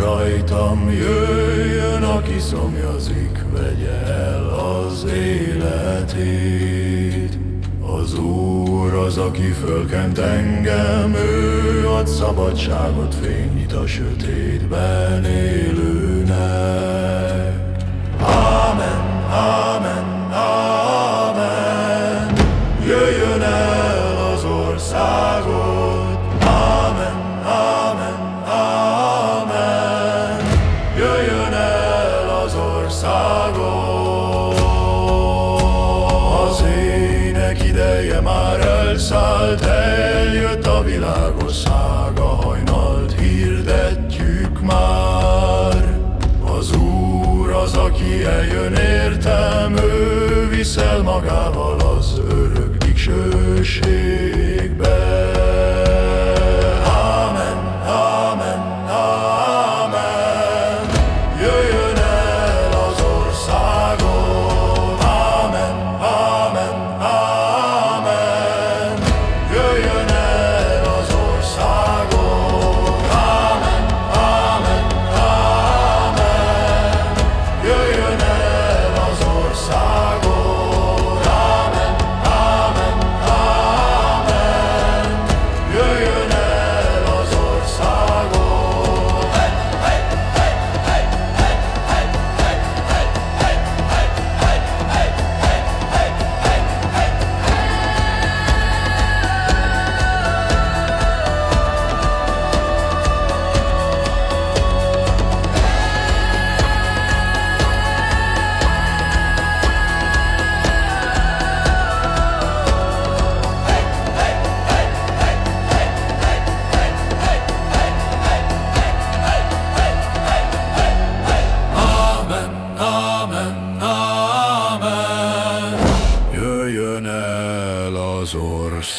rajtam jöjjön, aki szomjazik, vegye el az életét. Az Úr az, aki fölkent engem, ő ad szabadságot, fényít a sötétben élőnek. Az országot. Az ének ideje már elszállt, eljött a világosság, a hajnalt hirdetjük már. Az Úr az, aki eljön értem, ő viszel magával az örök dicsőségbe. az országom.